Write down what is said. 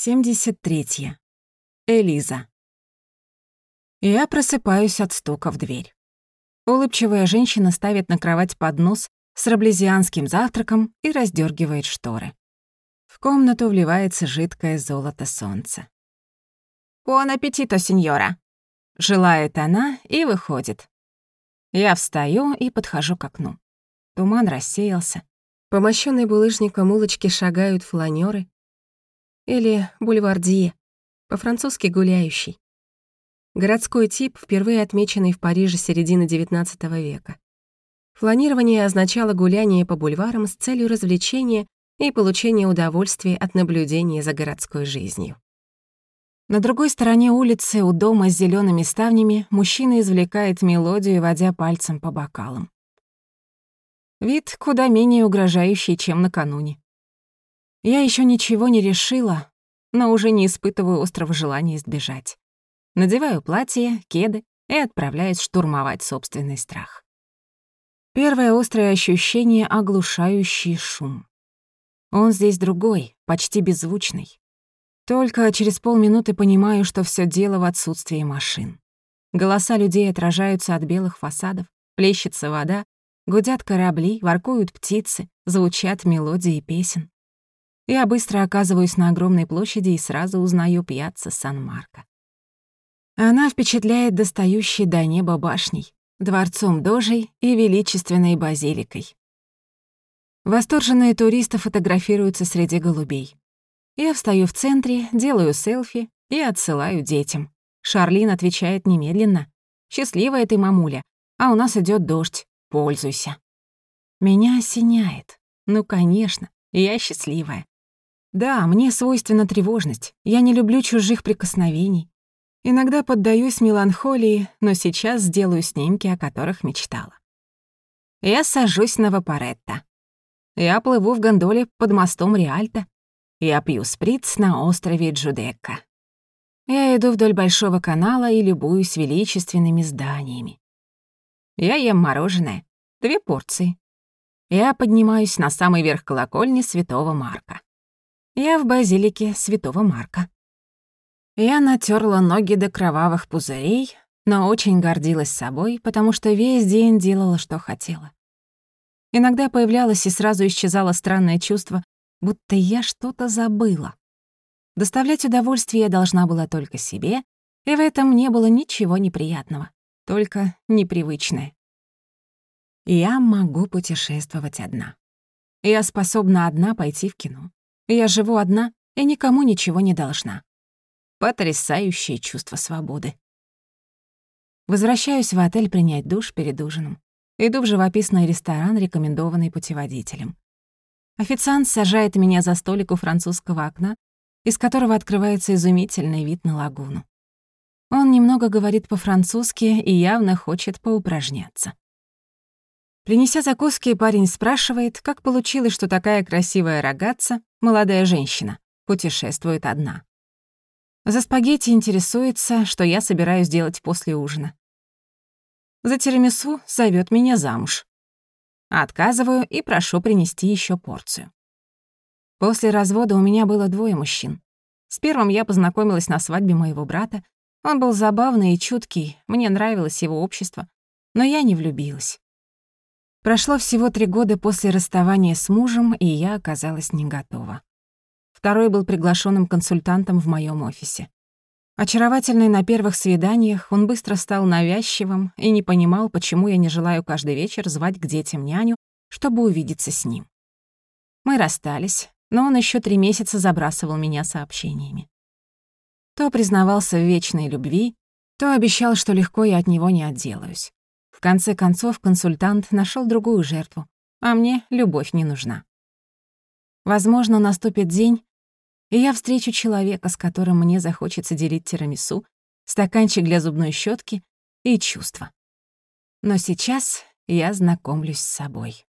73. Элиза. Я просыпаюсь от стука в дверь. Улыбчивая женщина ставит на кровать поднос с раблезианским завтраком и раздергивает шторы. В комнату вливается жидкое золото солнца. «Буон аппетито, сеньора!» — желает она и выходит. Я встаю и подхожу к окну. Туман рассеялся. По мощенной булыжником улочке шагают фланёры, или бульвардье, по-французски гуляющий. Городской тип, впервые отмеченный в Париже середины XIX века. Фланирование означало гуляние по бульварам с целью развлечения и получения удовольствия от наблюдения за городской жизнью. На другой стороне улицы, у дома с зелеными ставнями, мужчина извлекает мелодию, водя пальцем по бокалам. Вид куда менее угрожающий, чем накануне. Я еще ничего не решила, но уже не испытываю острого желания сбежать. Надеваю платье, кеды и отправляюсь штурмовать собственный страх. Первое острое ощущение — оглушающий шум. Он здесь другой, почти беззвучный. Только через полминуты понимаю, что все дело в отсутствии машин. Голоса людей отражаются от белых фасадов, плещется вода, гудят корабли, воркуют птицы, звучат мелодии песен. Я быстро оказываюсь на огромной площади и сразу узнаю пьяцца Сан-Марко. Она впечатляет достающей до неба башней, дворцом Дожей и величественной базиликой. Восторженные туристы фотографируются среди голубей. Я встаю в центре, делаю селфи и отсылаю детям. Шарлин отвечает немедленно. «Счастливая ты, мамуля, а у нас идет дождь, пользуйся». Меня осеняет. Ну, конечно, я счастливая. Да, мне свойственна тревожность. Я не люблю чужих прикосновений. Иногда поддаюсь меланхолии, но сейчас сделаю снимки, о которых мечтала. Я сажусь на Вапоретто. Я плыву в гондоле под мостом Риальто. Я пью сприц на острове Джудекка. Я иду вдоль Большого канала и любуюсь величественными зданиями. Я ем мороженое, две порции. Я поднимаюсь на самый верх колокольни Святого Марка. Я в базилике Святого Марка. Я натерла ноги до кровавых пузырей, но очень гордилась собой, потому что весь день делала, что хотела. Иногда появлялось и сразу исчезало странное чувство, будто я что-то забыла. Доставлять удовольствие я должна была только себе, и в этом не было ничего неприятного, только непривычное. Я могу путешествовать одна. Я способна одна пойти в кино. Я живу одна и никому ничего не должна. Потрясающее чувство свободы. Возвращаюсь в отель принять душ перед ужином. Иду в живописный ресторан, рекомендованный путеводителем. Официант сажает меня за столик у французского окна, из которого открывается изумительный вид на лагуну. Он немного говорит по-французски и явно хочет поупражняться. Принеся закуски, парень спрашивает, как получилось, что такая красивая рогатца, молодая женщина, путешествует одна. За спагетти интересуется, что я собираюсь делать после ужина. За тирамису зовет меня замуж. Отказываю и прошу принести еще порцию. После развода у меня было двое мужчин. С первым я познакомилась на свадьбе моего брата. Он был забавный и чуткий, мне нравилось его общество, но я не влюбилась. Прошло всего три года после расставания с мужем, и я оказалась не готова. Второй был приглашенным консультантом в моем офисе. Очаровательный на первых свиданиях, он быстро стал навязчивым и не понимал, почему я не желаю каждый вечер звать к детям няню, чтобы увидеться с ним. Мы расстались, но он еще три месяца забрасывал меня сообщениями. То признавался в вечной любви, то обещал, что легко я от него не отделаюсь. В конце концов, консультант нашел другую жертву, а мне любовь не нужна. Возможно, наступит день, и я встречу человека, с которым мне захочется делить тирамису, стаканчик для зубной щетки и чувства. Но сейчас я знакомлюсь с собой.